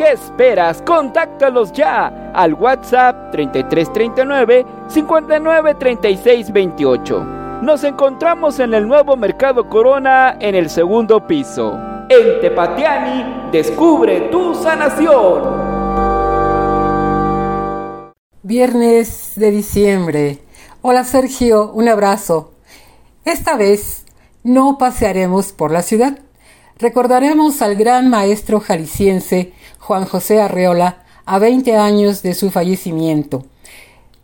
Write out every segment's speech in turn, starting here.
¿Qué esperas? Contáctalos ya al WhatsApp 3339 593628. Nos encontramos en el nuevo Mercado Corona en el segundo piso. En Tepatiani, descubre tu sanación. Viernes de diciembre. Hola Sergio, un abrazo. Esta vez no pasearemos por la ciudad. Recordaremos al gran maestro jalisciense Juan José Arreola a 20 años de su fallecimiento.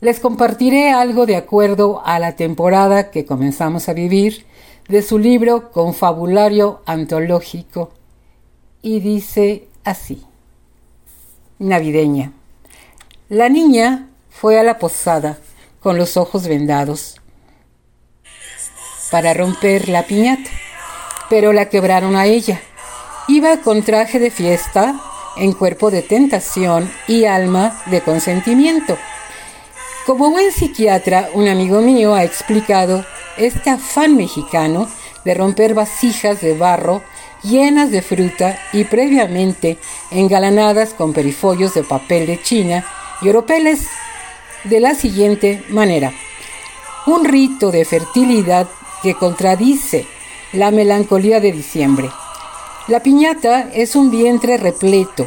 Les compartiré algo de acuerdo a la temporada que comenzamos a vivir de su libro Confabulario Antológico y dice así. Navideña. La niña fue a la posada con los ojos vendados para romper la piñata, pero la quebraron a ella. Iba con traje de fiesta, en cuerpo de tentación y alma de consentimiento. Como buen psiquiatra, un amigo mío ha explicado este afán mexicano de romper vasijas de barro llenas de fruta y previamente engalanadas con perifollos de papel de China y oropeles de la siguiente manera. Un rito de fertilidad que contradice la melancolía de diciembre. La piñata es un vientre repleto.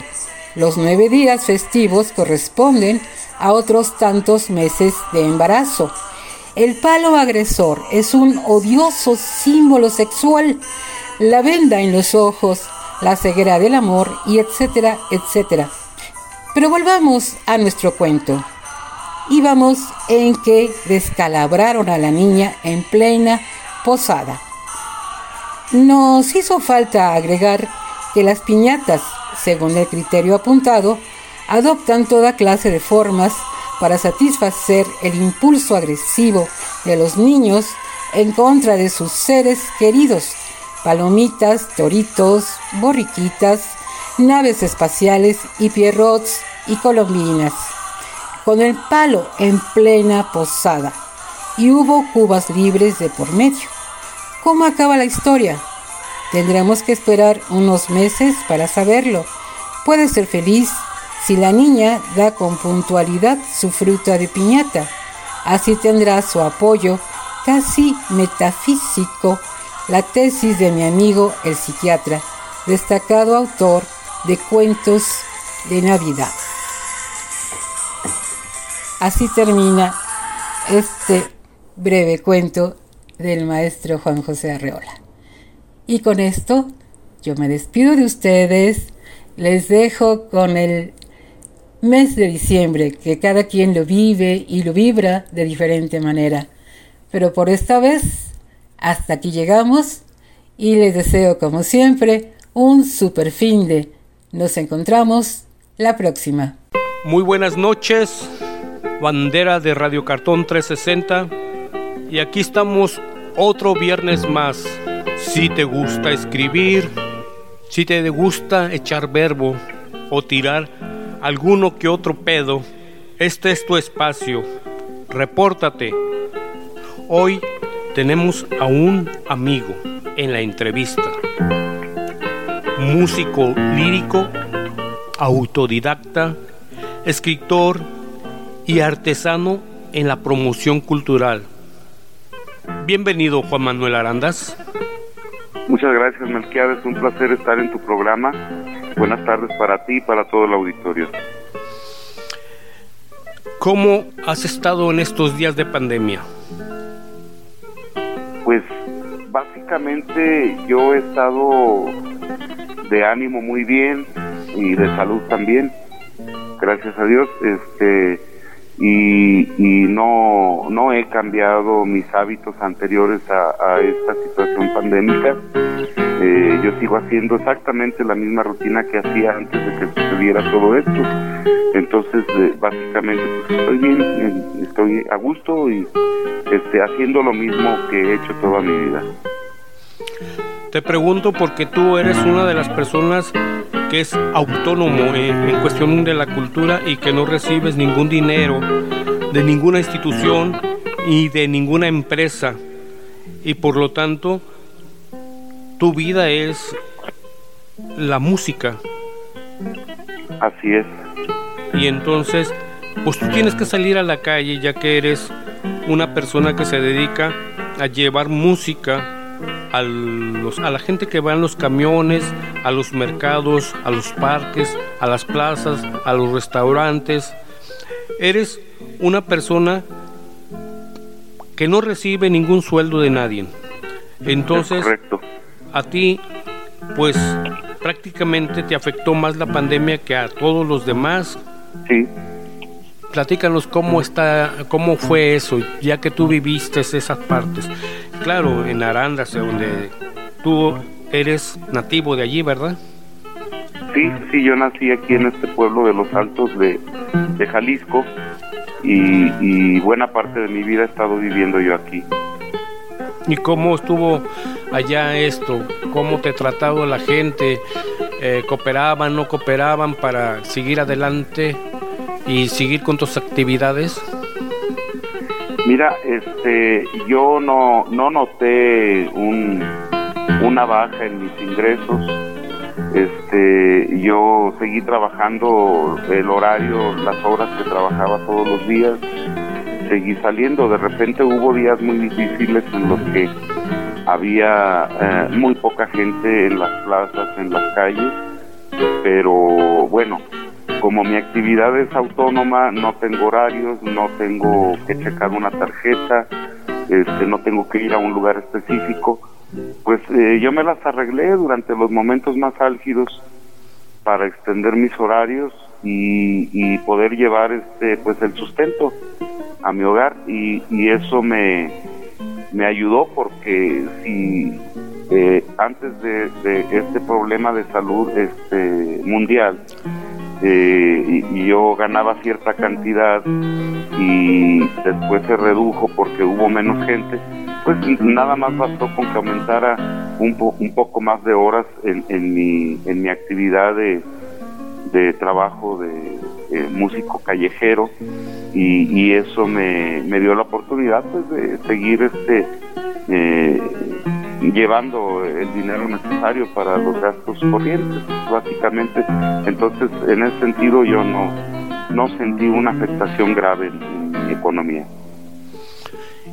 Los nueve días festivos corresponden a otros tantos meses de embarazo. El palo agresor es un odioso símbolo sexual. La venda en los ojos, la ceguera del amor y etcétera, etcétera. Pero volvamos a nuestro cuento. Íbamos en que descalabraron a la niña en plena posada. Nos hizo falta agregar que las piñatas, según el criterio apuntado, adoptan toda clase de formas para satisfacer el impulso agresivo de los niños en contra de sus seres queridos, palomitas, toritos, borriquitas, naves espaciales y pierrots y colombinas, con el palo en plena posada, y hubo cubas libres de por medio. ¿Cómo acaba la historia? Tendremos que esperar unos meses para saberlo. Puede ser feliz si la niña da con puntualidad su fruta de piñata. Así tendrá su apoyo casi metafísico la tesis de mi amigo el psiquiatra, destacado autor de cuentos de Navidad. Así termina este breve cuento del maestro Juan José Arreola. Y con esto yo me despido de ustedes, les dejo con el mes de diciembre, que cada quien lo vive y lo vibra de diferente manera. Pero por esta vez, hasta aquí llegamos y les deseo como siempre un super fin de nos encontramos la próxima. Muy buenas noches, bandera de Radio Cartón 360. Y aquí estamos otro viernes más. Si te gusta escribir, si te gusta echar verbo o tirar alguno que otro pedo, este es tu espacio. Repórtate. Hoy tenemos a un amigo en la entrevista, músico lírico, autodidacta, escritor y artesano en la promoción cultural. Bienvenido Juan Manuel Arandas. Muchas gracias Melquiades, un placer estar en tu programa. Buenas tardes para ti y para todo el auditorio. ¿Cómo has estado en estos días de pandemia? Pues básicamente yo he estado de ánimo muy bien y de salud también, gracias a Dios, este y, no, no he cambiado mis hábitos anteriores a, esta situación pandémica. Eh, yo sigo haciendo exactamente la misma rutina que hacía antes de que sucediera todo esto. Entonces, eh, básicamente, pues, estoy bien, eh, estoy a gusto y este, haciendo lo mismo que he hecho toda mi vida. Te pregunto porque tú eres una de las personas que es autónomo en, cuestión de la cultura y que no recibes ningún dinero de ninguna institución y de ninguna empresa y por lo tanto tu vida es la música. Así es. Y entonces, pues tú tienes que salir a la calle ya que eres una persona que se dedica a llevar música a, los, a la gente que va en los camiones, a los mercados, a los parques, a las plazas, a los restaurantes. Eres una persona que no recibe ningún sueldo de nadie. Entonces, a ti, pues prácticamente te afectó más la pandemia que a todos los demás. Sí. Platícanos cómo está, cómo fue eso, ya que tú viviste esas partes. Claro, en Arandas, donde tú eres nativo de allí, ¿verdad? Sí, sí, yo nací aquí en este pueblo de los Altos de, Jalisco y, buena parte de mi vida he estado viviendo yo aquí. ¿Y cómo estuvo allá esto? ¿Cómo te tratado la gente? Eh, ¿Cooperaban, no cooperaban para seguir adelante y seguir con tus actividades? Mira, este, yo no, no noté un, una baja en mis ingresos. Este, yo seguí trabajando el horario, las horas que trabajaba todos los días. Seguí saliendo. De repente hubo días muy difíciles en los que había eh, muy poca gente en las plazas, en las calles. Pero bueno, como mi actividad es autónoma, no tengo horarios, no tengo que checar una tarjeta, este, no tengo que ir a un lugar específico pues eh, yo me las arreglé durante los momentos más álgidos para extender mis horarios y, poder llevar este pues el sustento a mi hogar y, eso me, me ayudó porque si eh, antes de, este problema de salud este mundial eh, y, yo ganaba cierta cantidad y después se redujo porque hubo menos gente pues nada más bastó con que aumentara un, un poco más de horas en, en, mi, en mi actividad de, de trabajo de, músico callejero y, eso me, me, dio la oportunidad pues de seguir este eh, llevando el dinero necesario para los gastos corrientes básicamente. Entonces en ese sentido yo no no sentí una afectación grave en mi economía.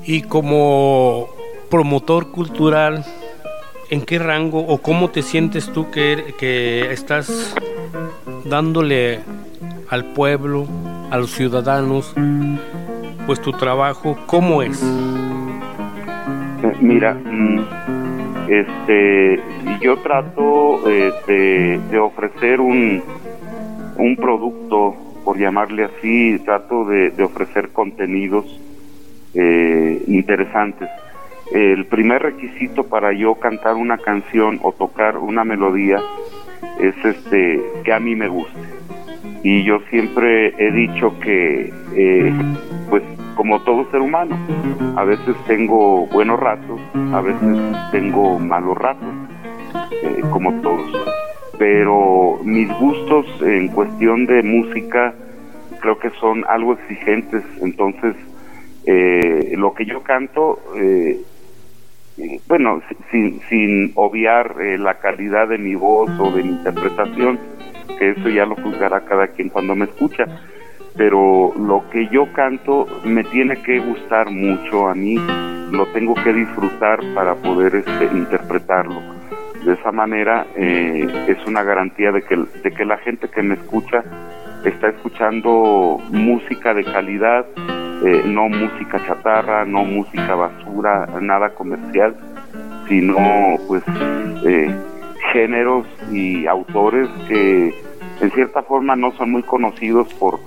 Y como promotor cultural, ¿en qué rango o cómo te sientes tú que, que estás dándole al pueblo, a los ciudadanos, pues tu trabajo, ¿cómo es? Eh, mira, mm, este, yo trato este, de ofrecer un, un producto, por llamarle así, trato de, ofrecer contenidos eh, interesantes. El primer requisito para yo cantar una canción o tocar una melodía es este que a mí me guste. Y yo siempre he dicho que, eh, pues como todo ser humano, a veces tengo buenos ratos, a veces tengo malos ratos, eh, como todos. Pero mis gustos en cuestión de música creo que son algo exigentes, entonces eh, lo que yo canto, eh, bueno, sin, sin obviar eh, la calidad de mi voz o de mi interpretación, que eso ya lo juzgará cada quien cuando me escucha, pero lo que yo canto me tiene que gustar mucho a mí, lo tengo que disfrutar para poder este, interpretarlo. De esa manera eh, es una garantía de que, de que la gente que me escucha está escuchando música de calidad, eh, no música chatarra, no música basura, nada comercial, sino pues eh, géneros y autores que en cierta forma no son muy conocidos por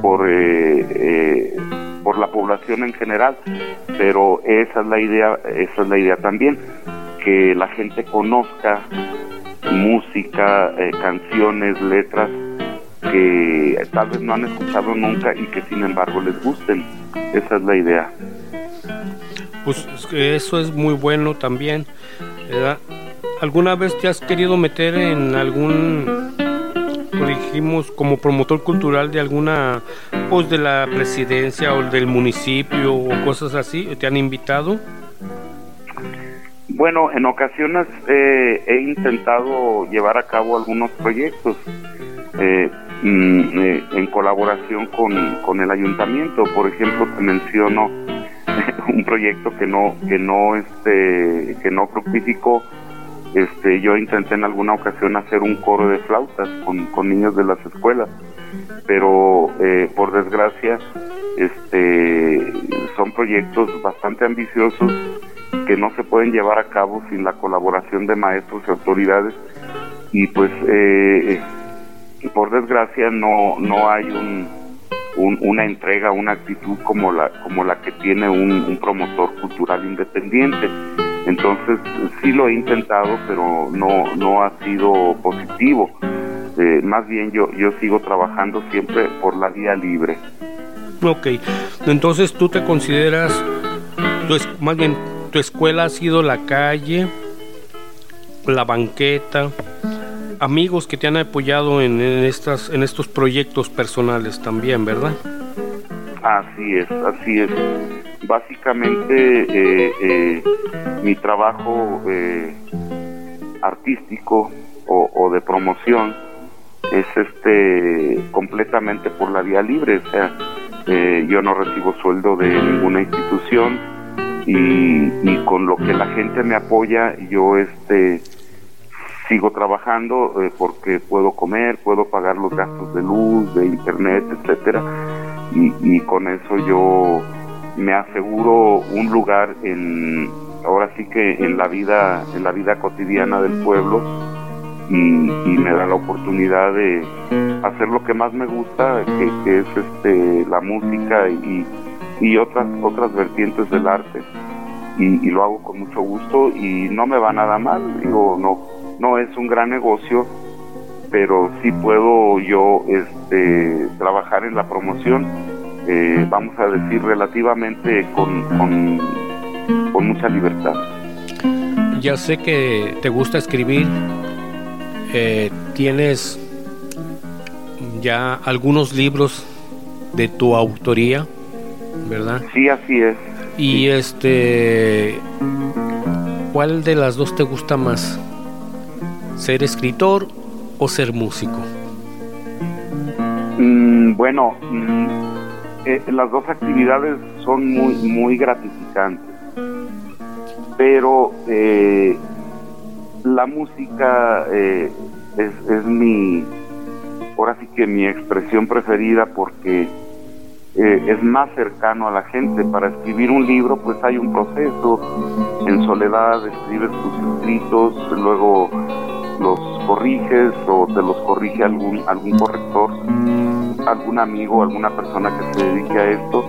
por eh, por la población en general, pero esa es la idea, esa es la idea también que la gente conozca música, canciones, letras que tal vez no han escuchado nunca y que sin embargo les gusten. Esa es la idea. Pues eso es muy bueno también. ¿Alguna vez te has querido meter en algún, dijimos, como promotor cultural de alguna, pues de la presidencia o del municipio o cosas así? ¿Te han invitado? Bueno, en ocasiones eh, he intentado llevar a cabo algunos proyectos. Eh, Mm, eh, en colaboración con, el ayuntamiento. Por ejemplo, te menciono un proyecto que no que no este que no fructificó. Este, yo intenté en alguna ocasión hacer un coro de flautas con, niños de las escuelas, pero eh, por desgracia este, son proyectos bastante ambiciosos que no se pueden llevar a cabo sin la colaboración de maestros y autoridades y pues eh, por desgracia no, no hay un, una entrega, una actitud como la, como la que tiene un, promotor cultural independiente. Entonces sí lo he intentado, pero no, no ha sido positivo. Eh, más bien yo, yo sigo trabajando siempre por la vía libre. Ok, entonces tú te consideras, más bien tu escuela ha sido la calle, la banqueta, amigos que te han apoyado en, estas, en estos proyectos personales también, ¿verdad? Así es, así es. Básicamente eh, eh, mi trabajo eh, artístico o, de promoción es este completamente por la vía libre, o sea, yo no recibo sueldo de ninguna institución y, con lo que la gente me apoya yo este sigo trabajando porque puedo comer, puedo pagar los gastos de luz, de internet, etcétera, y, con eso yo me aseguro un lugar en ahora sí que en la vida en la vida cotidiana del pueblo y, me da la oportunidad de hacer lo que más me gusta que, es este la música y, y otras otras vertientes del arte. Y, y, lo hago con mucho gusto y no me va nada mal digo no no es un gran negocio, pero sí puedo yo este, trabajar en la promoción, eh, vamos a decir, relativamente con, con, mucha libertad. Ya sé que te gusta escribir, eh, tienes ya algunos libros de tu autoría, ¿verdad? Sí, así es. Y este, ¿cuál de las dos te gusta más? ¿Ser escritor o ser músico? Mm, bueno, mm, eh, las dos actividades son muy, muy gratificantes, pero eh, la música eh, es, es mi, ahora sí que mi expresión preferida porque es más cercano a la gente. Para escribir un libro, pues hay un proceso. En soledad escribes tus escritos, luego los corriges o te los corrige algún, algún corrector, algún amigo, alguna persona que se dedique a esto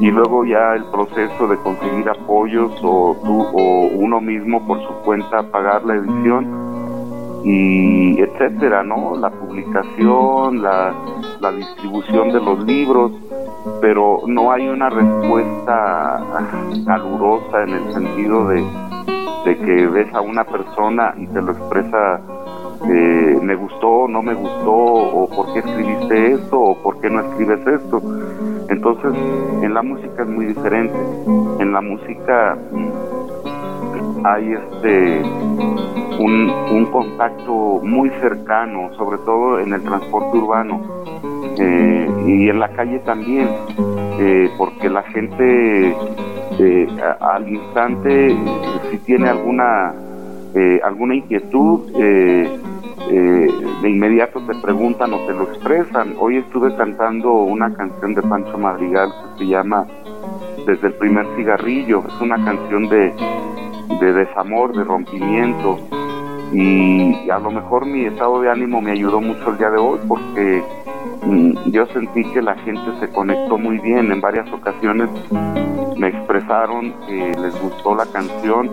y luego ya el proceso de conseguir apoyos o tú o uno mismo por su cuenta pagar la edición y etcétera, ¿no? La publicación, la, la distribución de los libros, pero no hay una respuesta calurosa en el sentido de de que ves a una persona y te lo expresa, eh, me gustó, no me gustó, o por qué escribiste esto, o por qué no escribes esto. Entonces, en la música es muy diferente. En la música, hay este un, contacto muy cercano, sobre todo en el transporte urbano eh, y en la calle también, eh, porque la gente eh, al instante, si tiene alguna alguna inquietud, de inmediato te preguntan o te lo expresan. Hoy estuve cantando una canción de Pancho Madrigal que se llama Desde el primer cigarrillo. Es una canción de, de desamor, de rompimiento y a lo mejor mi estado de ánimo me ayudó mucho el día de hoy porque yo sentí que la gente se conectó muy bien. En varias ocasiones me expresaron que les gustó la canción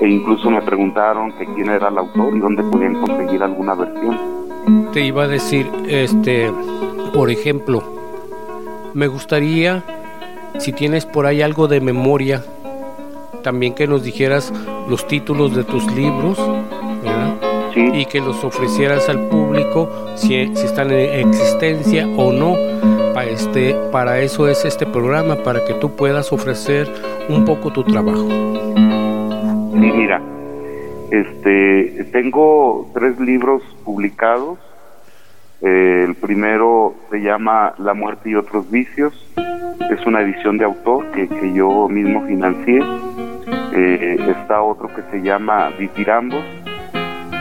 e incluso me preguntaron que quién era el autor y dónde podían conseguir alguna versión. Te iba a decir este por ejemplo me gustaría si tienes por ahí algo de memoria también que nos dijeras los títulos de tus libros y que los ofrecieras al público si, están en existencia o no. Para, este, para eso es este programa, para que tú puedas ofrecer un poco tu trabajo. Sí, mira, este, tengo tres libros publicados. Eh, el primero se llama La muerte y otros vicios. Es una edición de autor que, yo mismo financié. Eh, está otro que se llama Vitirambos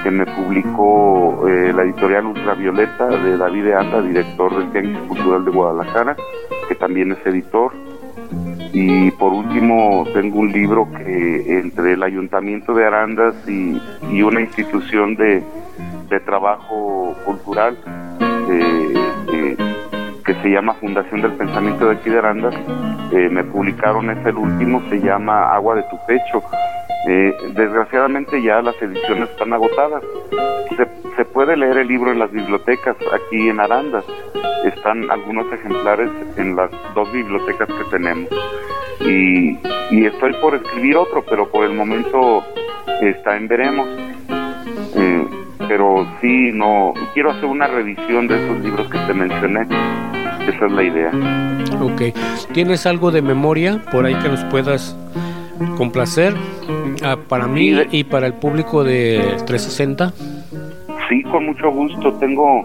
que me publicó eh, la editorial Ultravioleta de David de Anda, director del Tianguis Cultural de Guadalajara, que también es editor. Y por último, tengo un libro que entre el Ayuntamiento de Arandas y, una institución de, trabajo cultural eh, que se llama Fundación del Pensamiento de aquí de Arandas, me publicaron, es el último, se llama Agua de tu Pecho eh, desgraciadamente ya las ediciones están agotadas. Se, puede leer el libro en las bibliotecas aquí en Arandas. Están algunos ejemplares en las dos bibliotecas que tenemos. Y, estoy por escribir otro, pero por el momento está en veremos. Eh, pero sí, no quiero hacer una revisión de esos libros que te mencioné. Esa es la idea. Ok. ¿Tienes algo de memoria por ahí que nos puedas complacer ah, para mí y para el público de 360? Sí, con mucho gusto. Tengo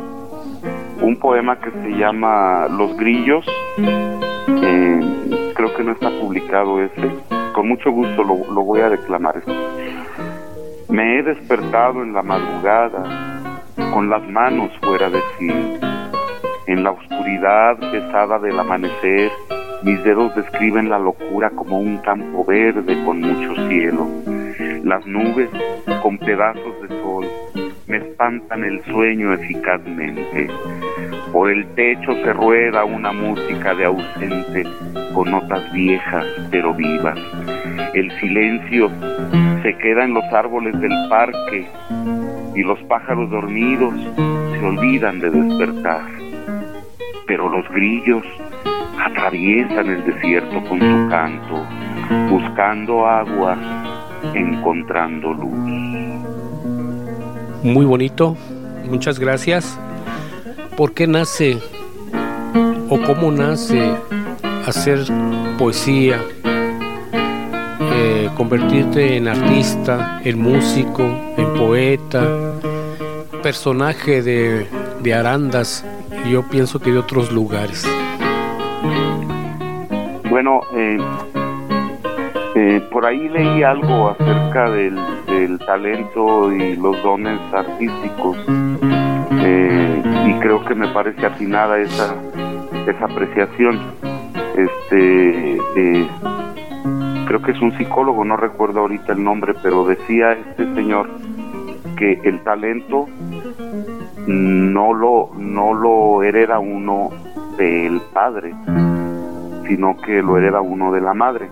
un poema que se llama Los Grillos. Eh, creo que no está publicado ese. Con mucho gusto lo, lo voy a declamar. Me he despertado en la madrugada con las manos fuera de sí. En la oscuridad pesada del amanecer mis dedos describen la locura como un campo verde con mucho cielo. Las nubes, con pedazos de sol, me espantan el sueño eficazmente. Por el techo se rueda una música de ausente con notas viejas pero vivas. El silencio se queda en los árboles del parque y los pájaros dormidos se olvidan de despertar. Pero los grillos atraviesan el desierto con su canto, buscando agua, encontrando luz. Muy bonito, muchas gracias. ¿Por qué nace o cómo nace hacer poesía, eh, convertirte en artista, en músico, en poeta, personaje de, de Arandas, yo pienso que de otros lugares? Bueno, eh, eh, por ahí leí algo acerca del, talento y los dones artísticos eh, y creo que me parece afinada esa, esa apreciación. Este, creo que es un psicólogo, no recuerdo ahorita el nombre, pero decía este señor que el talento no lo, no lo hereda uno del padre, sino que lo hereda uno de la madre,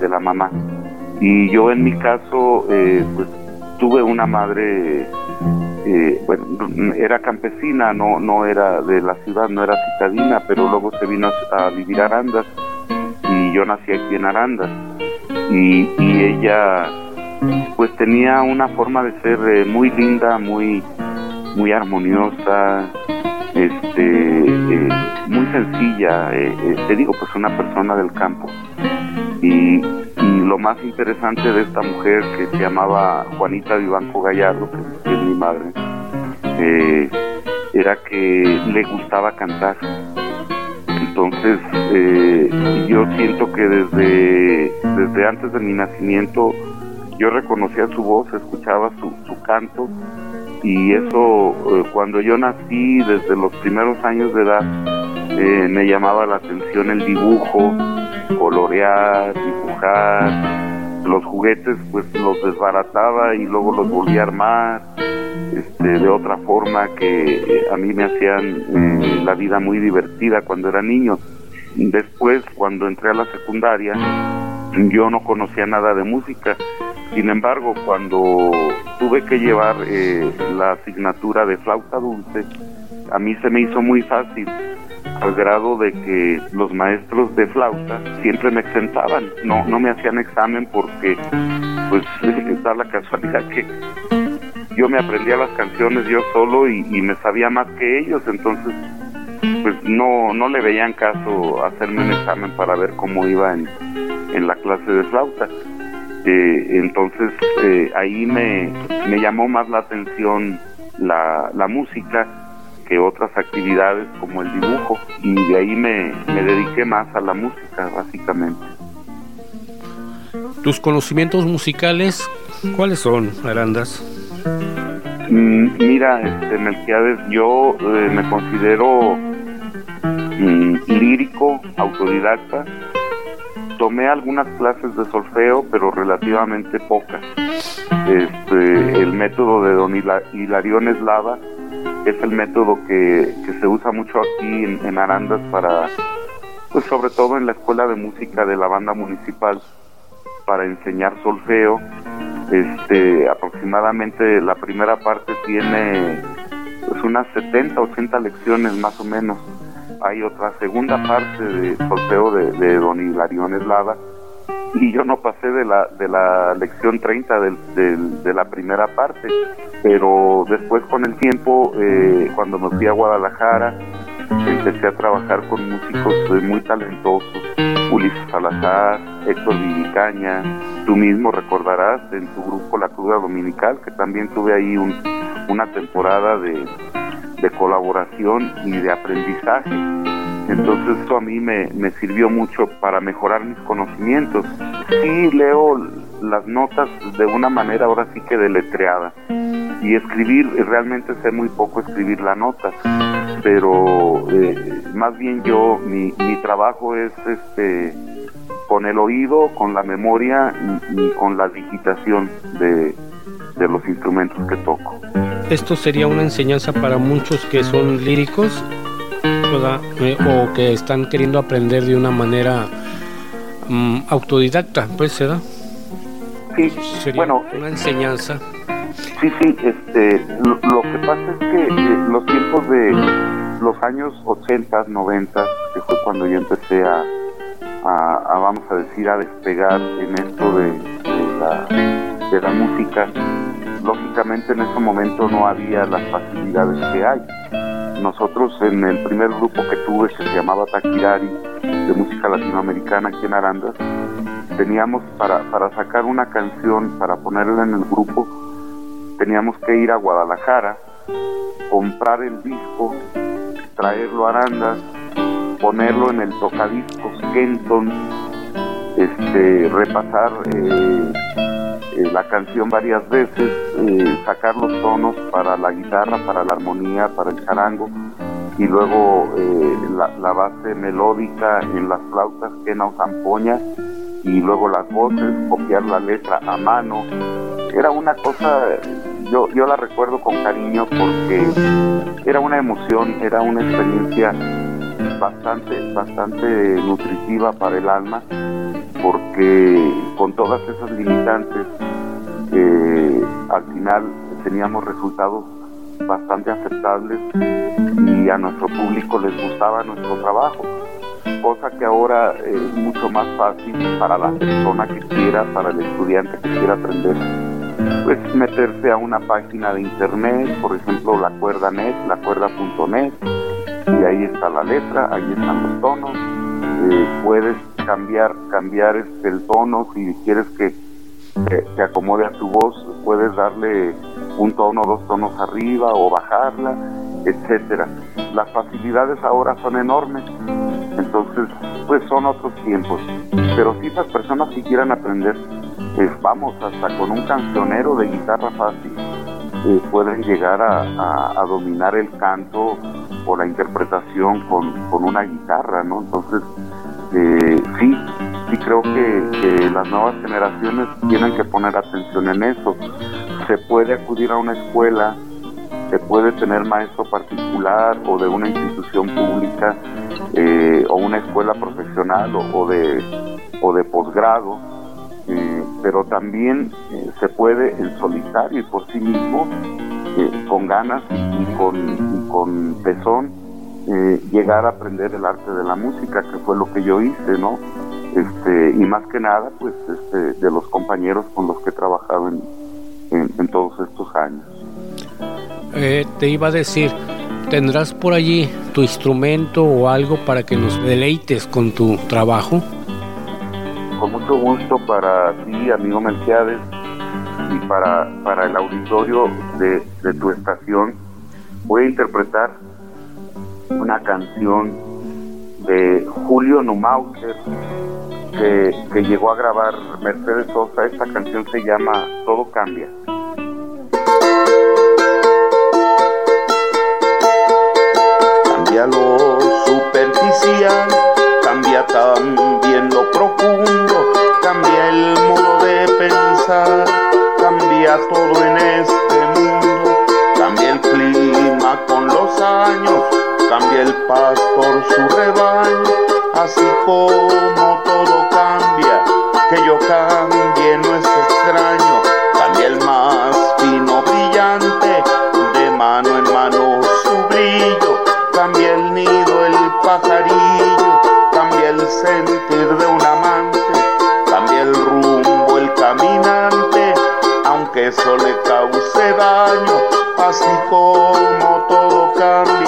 de la mamá. Y yo en mi caso, eh, pues tuve una madre, eh, bueno, era campesina, no, no era de la ciudad, no era citadina, pero luego se vino a, vivir a Arandas y yo nací aquí en Arandas. Y, y ella pues tenía una forma de ser eh, muy linda, muy, muy armoniosa, este, eh, muy sencilla, eh, eh, te digo, pues una persona del campo. Y, lo más interesante de esta mujer que se llamaba Juanita Vivanco Gallardo, que es mi madre, era que le gustaba cantar. Entonces, yo siento que desde, desde antes de mi nacimiento yo reconocía su voz, escuchaba su canto y eso eh, cuando yo nací desde los primeros años de edad eh, me llamaba la atención el dibujo, colorear, dibujar, los juguetes pues los desbarataba y luego los volvía a armar este, de otra forma que eh, a mí me hacían la vida muy divertida cuando era niño. Después, cuando entré a la secundaria, yo no conocía nada de música. Sin embargo, cuando tuve que llevar eh, la asignatura de flauta dulce, a mí se me hizo muy fácil, al grado de que los maestros de flauta siempre me exentaban, no, no me hacían examen porque, pues, está la casualidad que yo me aprendía las canciones yo solo y, me sabía más que ellos, entonces, pues, no, no le veían caso hacerme un examen para ver cómo iba en, en la clase de flauta. Eh, entonces eh, ahí me, me, llamó más la atención la, la, música que otras actividades como el dibujo y de ahí me, me dediqué más a la música básicamente. ¿Tus conocimientos musicales cuáles son, Arandas? Mm, mira, este, Melquiades, yo eh, me considero lírico, autodidacta, tomé algunas clases de solfeo, pero relativamente pocas. Este, el método de don Hilarión Eslava es el método que, se usa mucho aquí en, Arandas para, pues sobre todo en la escuela de música de la banda municipal, para enseñar solfeo. Este, aproximadamente la primera parte tiene pues unas 70, 80 lecciones más o menos hay otra segunda parte de solfeo de, de don Hilarión Eslava. Y yo no pasé de la de la lección 30 del, de la primera parte pero después con el tiempo eh, cuando me fui a Guadalajara empecé a trabajar con músicos eh, muy talentosos Ulises Salazar, Héctor Vivicaña. Tú mismo recordarás en tu grupo La Cruda Dominical que también tuve ahí un, una temporada de de colaboración y de aprendizaje. Entonces eso a mí me, me sirvió mucho para mejorar mis conocimientos. Sí leo las notas de una manera ahora sí que deletreada y escribir, realmente sé muy poco escribir la nota, pero eh, más bien yo, mi, mi trabajo es este con el oído, con la memoria y, y con la digitación de, de los instrumentos que toco. Esto sería una enseñanza para muchos que son líricos eh, o que están queriendo aprender de una manera mm, autodidacta, pues, ¿verdad? Sí, sería bueno, una enseñanza. Sí, sí, este, lo, que pasa es que eh, los tiempos de los años 80, 90, que fue cuando yo empecé a, a, vamos a decir, a despegar en esto de, de la, de la música, en ese momento no había las facilidades que hay. Nosotros en el primer grupo que tuve, que se llamaba Taquirari, de música latinoamericana aquí en Arandas, teníamos para, para sacar una canción, para ponerla en el grupo, teníamos que ir a Guadalajara, comprar el disco, traerlo a Arandas, ponerlo en el tocadiscos Kenton, este, repasar eh, la canción varias veces, eh, sacar los tonos para la guitarra, para la armonía, para el charango y luego eh, la, base melódica en las flautas que nos zampoña y luego las voces, copiar la letra a mano. Era una cosa, yo, yo la recuerdo con cariño porque era una emoción, era una experiencia bastante, bastante nutritiva para el alma porque con todas esas limitantes al final teníamos resultados bastante aceptables y a nuestro público les gustaba nuestro trabajo, cosa que ahora es mucho más fácil para la persona que quiera, para el estudiante que quiera aprender, pues meterse a una página de internet, por ejemplo la cuerda net, la cuerda.net, y ahí está la letra, ahí están los tonos, eh, puedes cambiar, cambiar este, el tono, si quieres que te acomode a tu voz, puedes darle un tono, dos tonos arriba o bajarla, etcétera. Las facilidades ahora son enormes, entonces pues son otros tiempos. Pero si esas personas que quieran aprender, pues vamos, hasta con un cancionero de guitarra fácil, eh, pueden llegar a, dominar el canto o la interpretación con, con una guitarra, ¿no? Entonces, eh, sí, sí creo que, las nuevas generaciones tienen que poner atención en eso. Se puede acudir a una escuela, se puede tener maestro particular o de una institución pública eh, o una escuela profesional o, de, o de posgrado, eh, pero también eh, se puede en solitario y por sí mismo, con ganas y con, y con tesón, llegar a aprender el arte de la música, que fue lo que yo hice, ¿no? Este, y más que nada pues este, de los compañeros con los que he trabajado en, en, todos estos años. Eh, te iba a decir, ¿tendrás por allí tu instrumento o algo para que nos deleites con tu trabajo? Con mucho gusto para ti, amigo Melquiades, y para, para el auditorio de, de tu estación. Voy a interpretar una canción de Julio Numauser que, llegó a grabar Mercedes Sosa. Esta canción se llama Todo Cambia. Cambia lo superficial, cambia también lo profundo, cambia el modo de pensar, cambia todo en este cambia el pastor su rebaño, así como todo cambia, que yo cambie no es extraño, cambia el más fino brillante, de mano en mano su brillo, cambia el nido, el pajarillo, cambia el sentir de un amante, cambia el rumbo, el caminante, aunque eso le cause daño, así como todo cambia,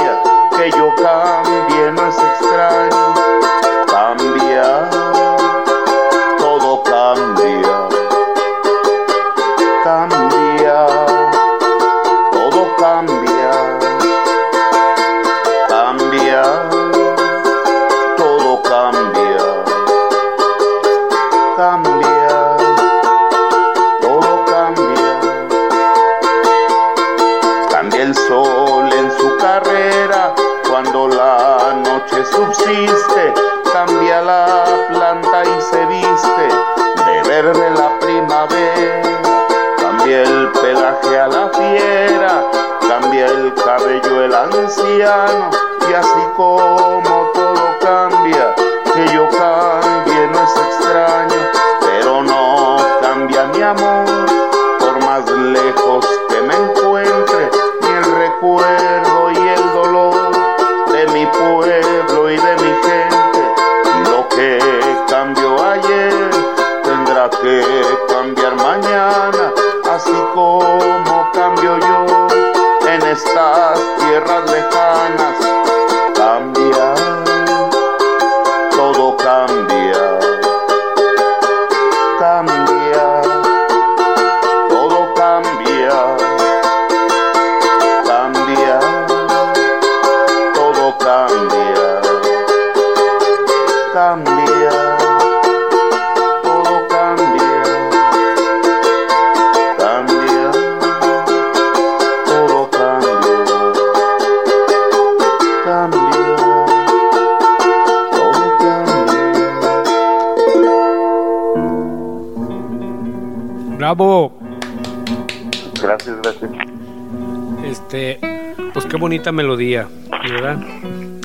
bonita melodía, ¿verdad?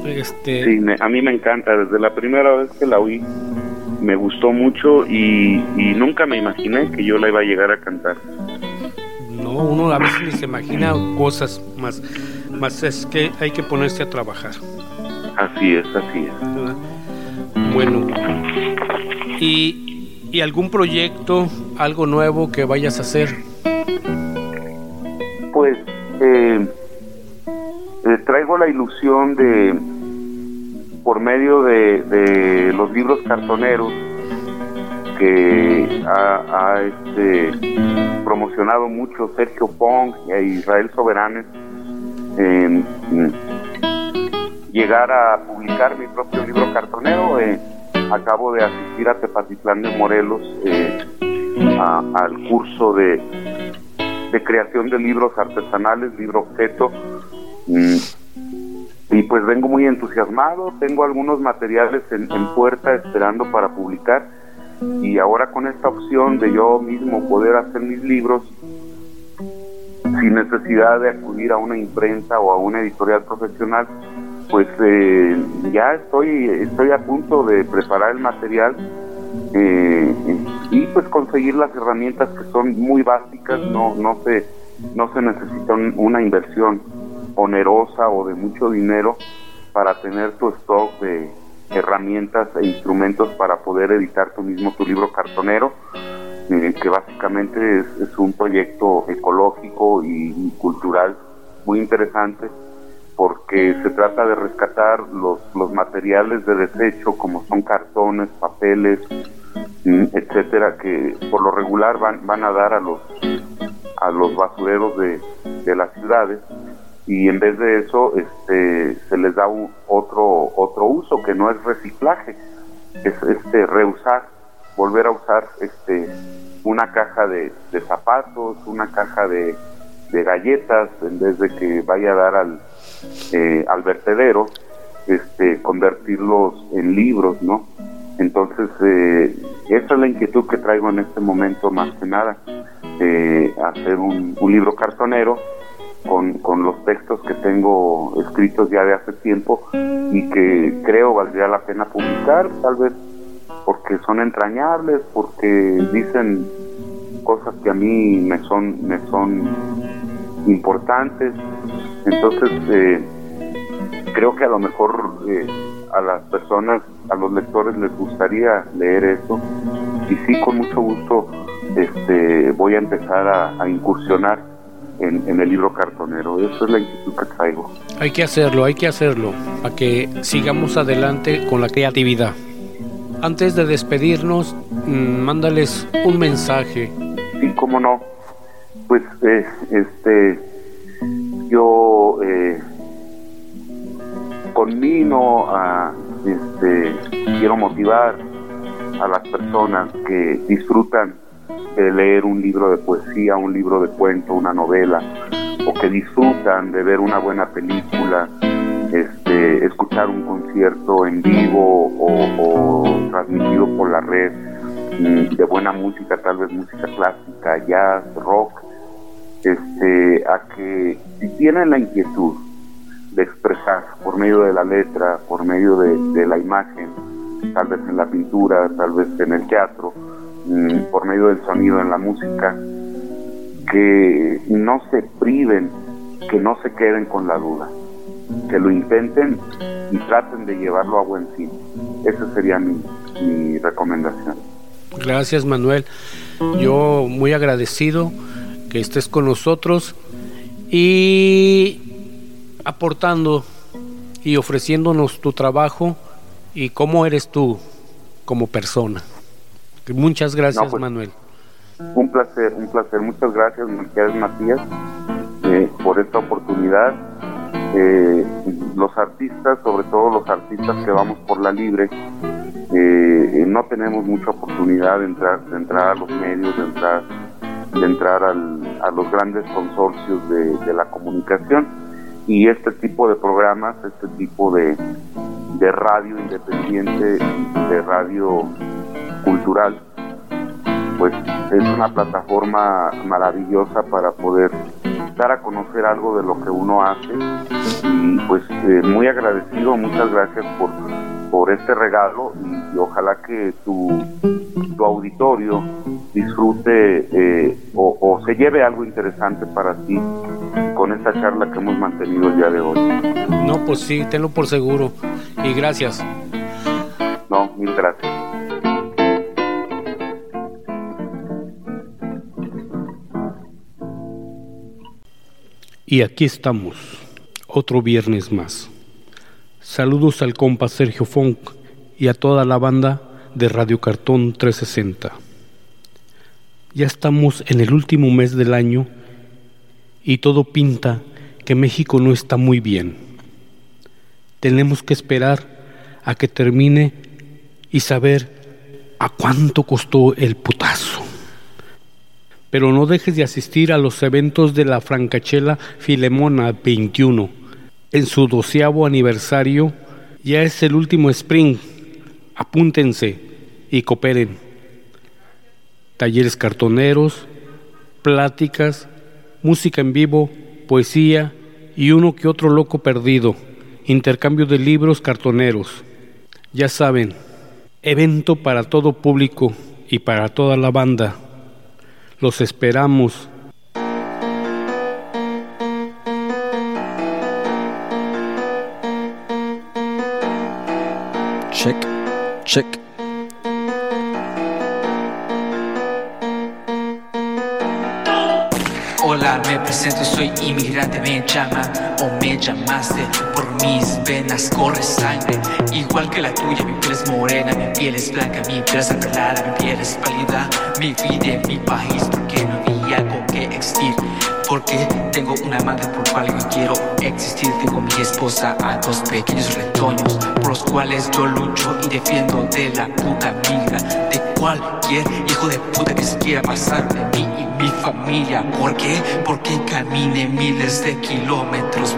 Este... Sí, a mí me encanta. Desde la primera vez que la oí, me gustó mucho y, nunca me imaginé que yo la iba a llegar a cantar. No, uno a veces ni se imagina cosas más, más es que hay que ponerse a trabajar. Así es, así es. Bueno, y ¿Y algún proyecto, algo nuevo que vayas a hacer? Eh, eh, traigo la ilusión de por medio de, los libros cartoneros que ha, este, promocionado mucho Sergio Pong e Israel Soberanes, llegar a publicar mi propio libro cartonero. Eh, acabo de asistir a Tepatitlán de Morelos eh, al curso de creación de libros artesanales, libro objeto. Mm, y pues vengo muy entusiasmado, tengo algunos materiales en, puerta esperando para publicar. Y ahora con esta opción de yo mismo poder hacer mis libros sin necesidad de acudir a una imprenta o a una editorial profesional, pues eh, ya estoy estoy a punto de preparar el material eh, y pues conseguir las herramientas que son muy básicas, no no se no se necesita una inversión onerosa o de mucho dinero para tener tu stock de herramientas e instrumentos para poder editar tú mismo tu libro cartonero, eh, que básicamente es, un proyecto ecológico y, cultural muy interesante porque se trata de rescatar los, los materiales de desecho como son cartones, papeles, mm, etcétera, que por lo regular van, van a dar a los a los basureros de, de las ciudades y en vez de eso este, se les da otro otro uso que no es reciclaje es este reusar volver a usar este una caja de, zapatos una caja de, galletas en vez de que vaya a dar al eh, al vertedero este convertirlos en libros no entonces eh, esa es la inquietud que traigo en este momento más que nada eh, hacer un, un libro cartonero con, con los textos que tengo escritos ya de hace tiempo y que creo valdría la pena publicar, tal vez porque son entrañables, porque dicen cosas que a mí me son, me son importantes. Entonces, eh, creo que a lo mejor eh, a las personas, a los lectores les gustaría leer eso. Y sí, con mucho gusto este, voy a empezar a incursionar en, el libro cartonero. Eso es la inquietud que traigo. Hay que hacerlo, hay que hacerlo, para que sigamos adelante con la creatividad. Antes de despedirnos, mm, mándales un mensaje. Sí, cómo no. Pues, eh, este, yo eh, conmino a, este, quiero motivar a las personas que disfrutan de leer un libro de poesía, un libro de cuento, una novela, o que disfrutan de ver una buena película, este, escuchar un concierto en vivo o, transmitido por la red mm, de buena música, tal vez música clásica, jazz, rock, este, a que si tienen la inquietud de expresar por medio de la letra, por medio de, la imagen, tal vez en la pintura, tal vez en el teatro, por medio del sonido en la música, que no se priven, que no se queden con la duda, que lo intenten y traten de llevarlo a buen fin. Esa sería mi, mi recomendación. Gracias Manuel, yo muy agradecido que estés con nosotros y aportando y ofreciéndonos tu trabajo y cómo eres tú como persona. Muchas gracias, pues, Manuel. Un placer, un placer. Muchas gracias, Matías, eh, por esta oportunidad. Eh, los artistas, sobre todo los artistas que vamos por la libre, eh, no tenemos mucha oportunidad de entrar, de entrar a los medios, de entrar, de entrar a los grandes consorcios de, de, la comunicación. Y este tipo de programas, este tipo de, de radio independiente, de radio cultural, pues es una plataforma maravillosa para poder dar a conocer algo de lo que uno hace y pues eh, muy agradecido, muchas gracias por, por este regalo y, ojalá que tu, tu auditorio disfrute eh, o, o, se lleve algo interesante para ti con esta charla que hemos mantenido el día de hoy. No, pues sí, tenlo por seguro y gracias. No, mil gracias. Y aquí estamos, otro viernes más. Saludos al compa Sergio Funk y a toda la banda de Radio Cartón 360. Ya estamos en el último mes del año y todo pinta que México no está muy bien. Tenemos que esperar a que termine y saber a cuánto costó el putazo. Pero no dejes de asistir a los eventos de la Francachela Filemona 21 en su doceavo aniversario. Ya es el último spring. Apúntense y cooperen. Talleres cartoneros, pláticas, música en vivo, poesía y uno que otro loco perdido. Intercambio de libros cartoneros. Ya saben, evento para todo público y para toda la banda. Los esperamos. Check, check. Me presento, soy inmigrante, me llaman o me llamaste Por mis venas corre sangre, igual que la tuya Mi piel es morena, mi piel es blanca, mi piel es apelada, mi piel es pálida Mi vida en mi país, porque no había con qué existir porque tengo una madre por cual yo quiero existir. Tengo mi esposa a dos pequeños retoños por los cuales yo lucho y defiendo de la puta migra. De cualquier hijo de puta que se quiera pasar de mí y mi familia. ¿Por qué? Porque camine miles de kilómetros.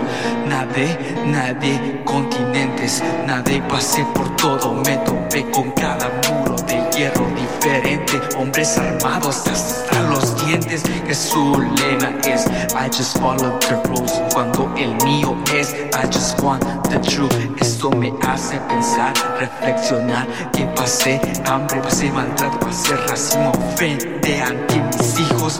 Nadie, nadie, continentes, nadie pasé por todo. Me topé con cada muro de hierro diferente. Hombres armados hasta los dientes. Que su lema es I just follow the rules. Cuando el mío es I just want the truth. Esto me hace pensar, reflexionar. Que pasé hambre, pasé maltrato, pasé racismo frente ante mis hijos.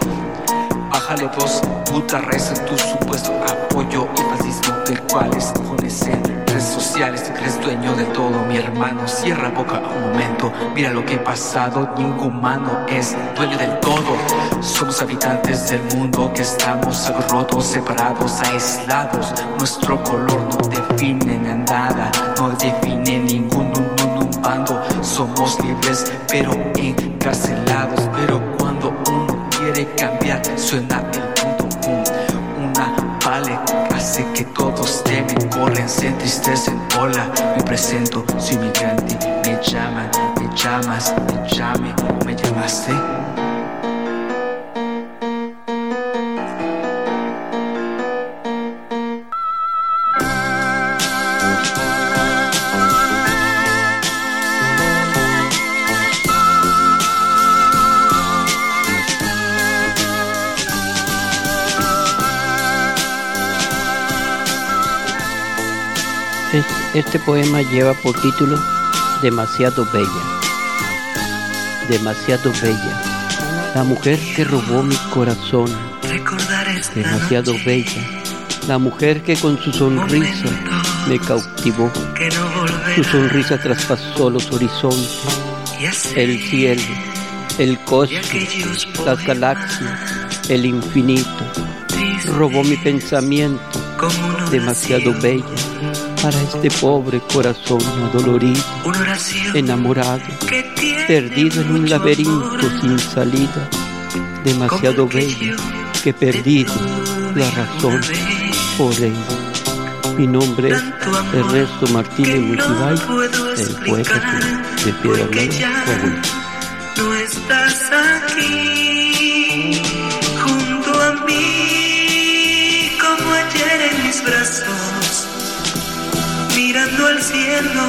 Bájale dos, puta reza tu supuesto apoyo y fascismo del cual escones en redes sociales. Te crees dueño de todo, mi hermano. Cierra boca un momento. Mira lo que ha pasado. Ningún humano es dueño del todo. Somos habitantes del mundo que estamos rotos, separados, aislados. Nuestro color no define nada, no define ningún Somos libres, pero encarcelados. Pero cuando uno quiere cambiar, suena el punto pum. Una vale hace que todos temen, corren, se entristecen. Hola, me presento, soy migrante. Me llaman, me llamas, me llame me llamaste. Este poema lleva por título Demasiado Bella. Demasiado Bella. La mujer que robó mi corazón. Demasiado bella. La mujer que con su sonrisa me cautivó. Su sonrisa traspasó los horizontes, el cielo, el cosmos, las galaxias, el infinito. Robó mi pensamiento. Demasiado bella para este pobre corazón adolorido, enamorado, perdido en un laberinto sin salida, demasiado bello que perdido la razón por ella. Mi nombre es Ernesto Martínez Multibay, el poeta de Piedra Blanca. No estás aquí mirando al cielo,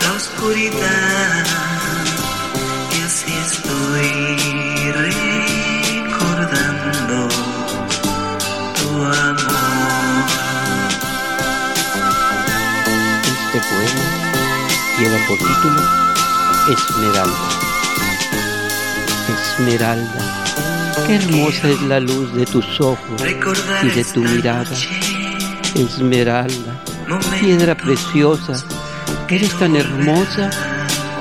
la oscuridad, y así estoy recordando tu amor. Este poema lleva por título Esmeralda. Esmeralda, qué hermosa es la luz de tus ojos y de tu mirada. Esmeralda, piedra preciosa, eres tan hermosa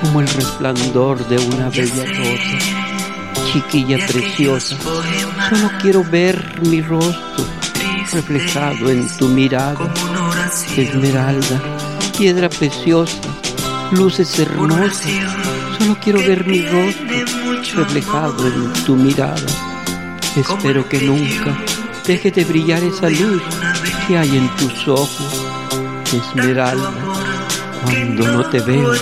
como el resplandor de una bella rosa. Chiquilla preciosa, solo quiero ver mi rostro reflejado en tu mirada. Esmeralda, piedra preciosa, luces hermosas. Solo quiero ver mi rostro reflejado en tu mirada. Espero que nunca deje de brillar esa luz que hay en tus ojos. Esmeralda, cuando no te veo,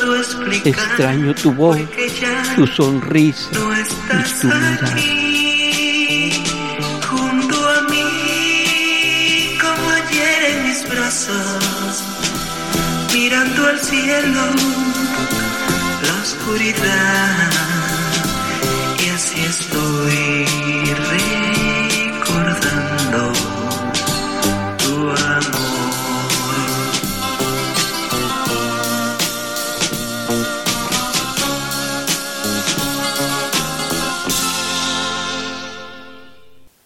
extraño tu voz, tu sonrisa y tu mirada. Junto a mí, como ayer en mis brazos, mirando al cielo, la oscuridad, y así estoy recordando tu amor.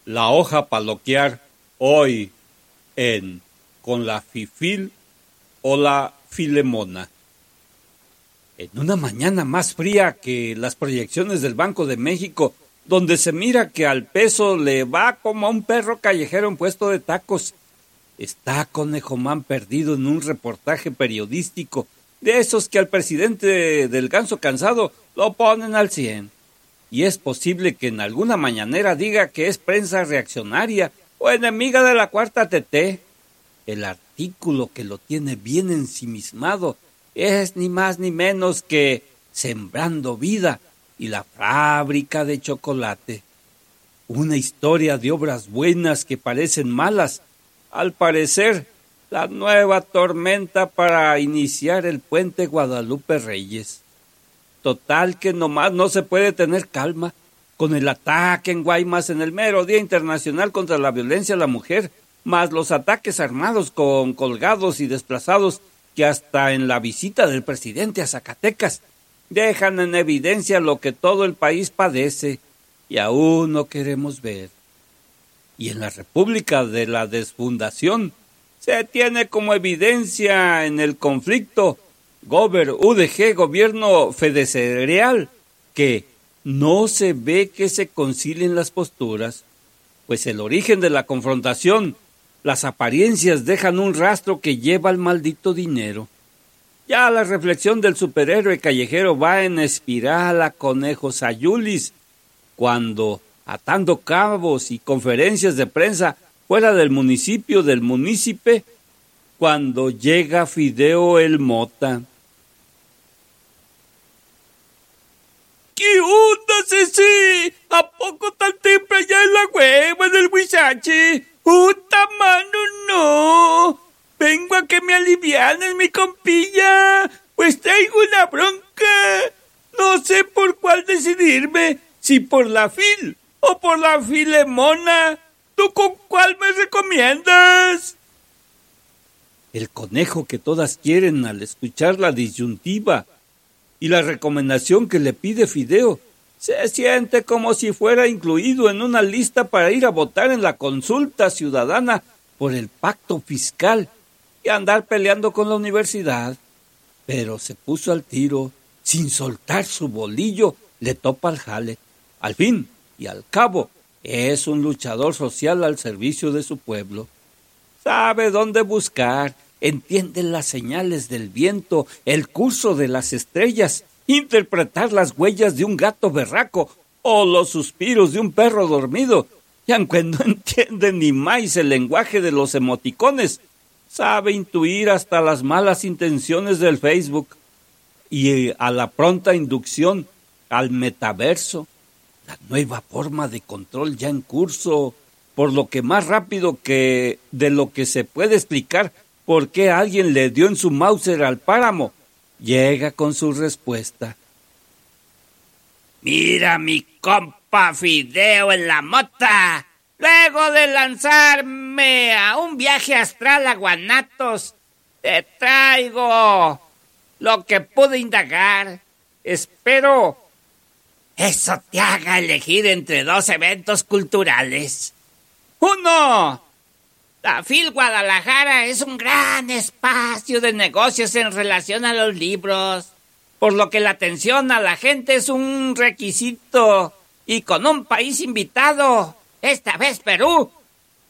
La hoja paloquear hoy en con la fifil o la filemona. En una mañana más fría que las proyecciones del Banco de México, donde se mira que al peso le va como a un perro callejero en puesto de tacos, está Conejomán perdido en un reportaje periodístico de esos que al presidente del ganso cansado lo ponen al cien. Y es posible que en alguna mañanera diga que es prensa reaccionaria o enemiga de la cuarta TT. El artículo que lo tiene bien ensimismado es ni más ni menos que Sembrando Vida y la fábrica de chocolate. Una historia de obras buenas que parecen malas. Al parecer, la nueva tormenta para iniciar el puente Guadalupe Reyes. Total que nomás no se puede tener calma con el ataque en Guaymas en el mero Día Internacional contra la Violencia a la Mujer, más los ataques armados con colgados y desplazados que hasta en la visita del presidente a Zacatecas dejan en evidencia lo que todo el país padece y aún no queremos ver. Y en la República de la Desfundación se tiene como evidencia en el conflicto Gober UDG, gobierno federal, que no se ve que se concilien las posturas, pues el origen de la confrontación, las apariencias dejan un rastro que lleva al maldito dinero. Ya la reflexión del superhéroe callejero va en espiral a Conejo Sayulis, cuando, atando cabos y conferencias de prensa fuera del municipio del munícipe, cuando llega Fideo el Mota. ¿Qué onda, Ceci? ¿A poco tan temprano ya en la hueva del huizache? ¡Puta mano, no! Vengo a que me alivianes, mi compilla. Pues traigo una bronca. No sé por cuál decidirme, si por la fil o por la filemona. ¿Tú con cuál me recomiendas? El conejo que todas quieren al escuchar la disyuntiva y la recomendación que le pide Fideo se siente como si fuera incluido en una lista para ir a votar en la consulta ciudadana por el pacto fiscal y andar peleando con la universidad. Pero se puso al tiro, sin soltar su bolillo, le topa al jale. Al fin y al cabo, es un luchador social al servicio de su pueblo. Sabe dónde buscar, entiende las señales del viento, el curso de las estrellas, interpretar las huellas de un gato berraco o los suspiros de un perro dormido. Y aunque no entiende ni más el lenguaje de los emoticones, sabe intuir hasta las malas intenciones del Facebook. Y a la pronta inducción al metaverso, la nueva forma de control ya en curso, por lo que más rápido que de lo que se puede explicar por qué alguien le dio en su Mauser al páramo, llega con su respuesta. Mira mi compa Fideo en la mota. Luego de lanzarme a un viaje astral a Guanatos, te traigo lo que pude indagar. Espero eso te haga elegir entre dos eventos culturales. Uno, la FIL Guadalajara es un gran espacio de negocios en relación a los libros, por lo que la atención a la gente es un requisito y con un país invitado, esta vez Perú,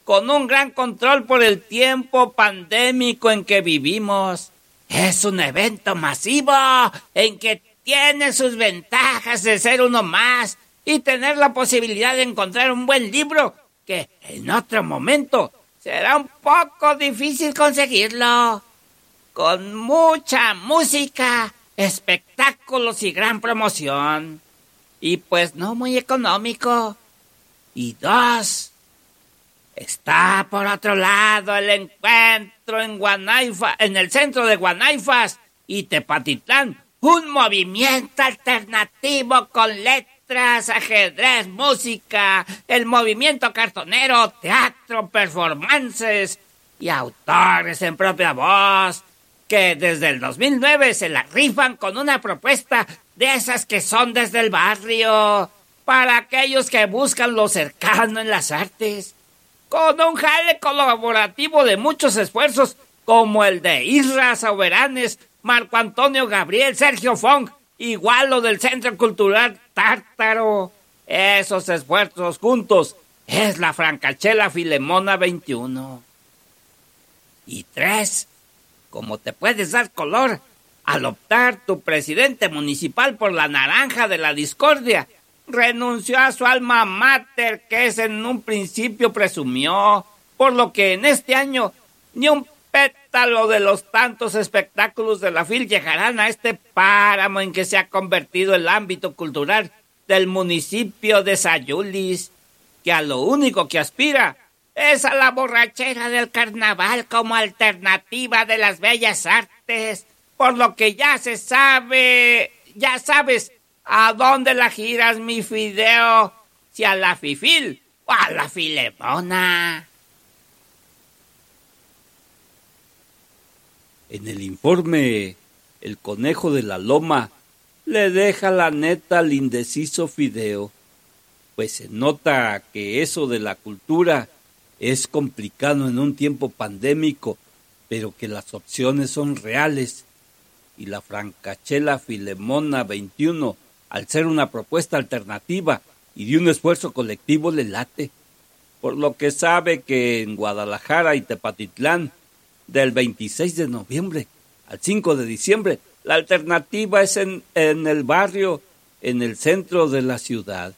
con un gran control por el tiempo pandémico en que vivimos. Es un evento masivo en que tiene sus ventajas de ser uno más y tener la posibilidad de encontrar un buen libro que en otro momento será un poco difícil conseguirlo. Con mucha música, espectáculos y gran promoción. Y pues no muy económico. Y dos, está por otro lado el encuentro en Guanaifa, en el centro de Guanaifas y Tepatitlán, un movimiento alternativo con letras, ajedrez, música, el movimiento cartonero, teatro, performances y autores en propia voz que desde el 2009 se la rifan con una propuesta de esas que son desde el barrio, para aquellos que buscan lo cercano en las artes, con un jale colaborativo de muchos esfuerzos como el de Isra Soberanes, Marco Antonio Gabriel, Sergio Fong, igual lo del Centro Cultural Tártaro. Esos esfuerzos juntos es la Francachela Filemona 21. Y tres, como te puedes dar color al optar tu presidente municipal por la naranja de la discordia, renunció a su alma mater que es en un principio presumió, por lo que en este año ni un pétalo de los tantos espectáculos de la FIL llegarán a este páramo en que se ha convertido el ámbito cultural del municipio de Sayulis, que a lo único que aspira es a la borrachera del carnaval como alternativa de las bellas artes, por lo que ya se sabe, ya sabes a dónde la giras mi fideo, si a la fifil o a la filemona. En el informe, el conejo de la loma le deja la neta al indeciso fideo, pues se nota que eso de la cultura es complicado en un tiempo pandémico, pero que las opciones son reales. Y la Francachela Filemona 21, al ser una propuesta alternativa y de un esfuerzo colectivo, le late. Por lo que sabe que en Guadalajara y Tepatitlán, del 26 de noviembre al 5 de diciembre, la alternativa es en, en el barrio, en el centro de la ciudad.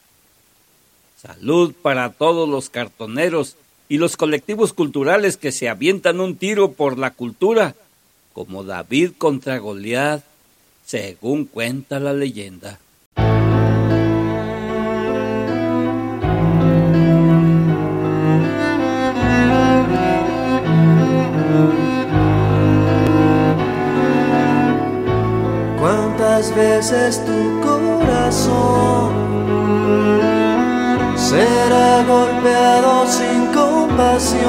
Salud para todos los cartoneros y los colectivos culturales que se avientan un tiro por la cultura, como David contra Goliat, según cuenta la leyenda. ¿Cuántas veces tu corazón será golpeado sin compasión.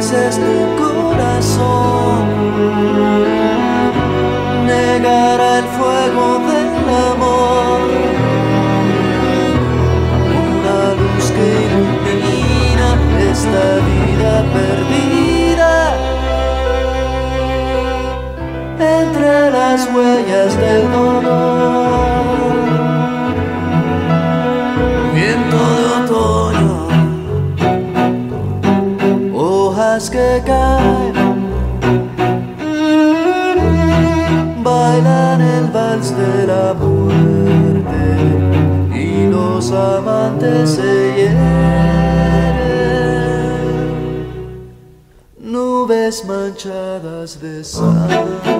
Veces tu corazón negará el fuego del amor. Una luz que ilumina esta vida perdida entre las huellas del dolor. Que caen. Bailan el vals de la muerte y los amantes se hieren. Nubes manchadas de sangre.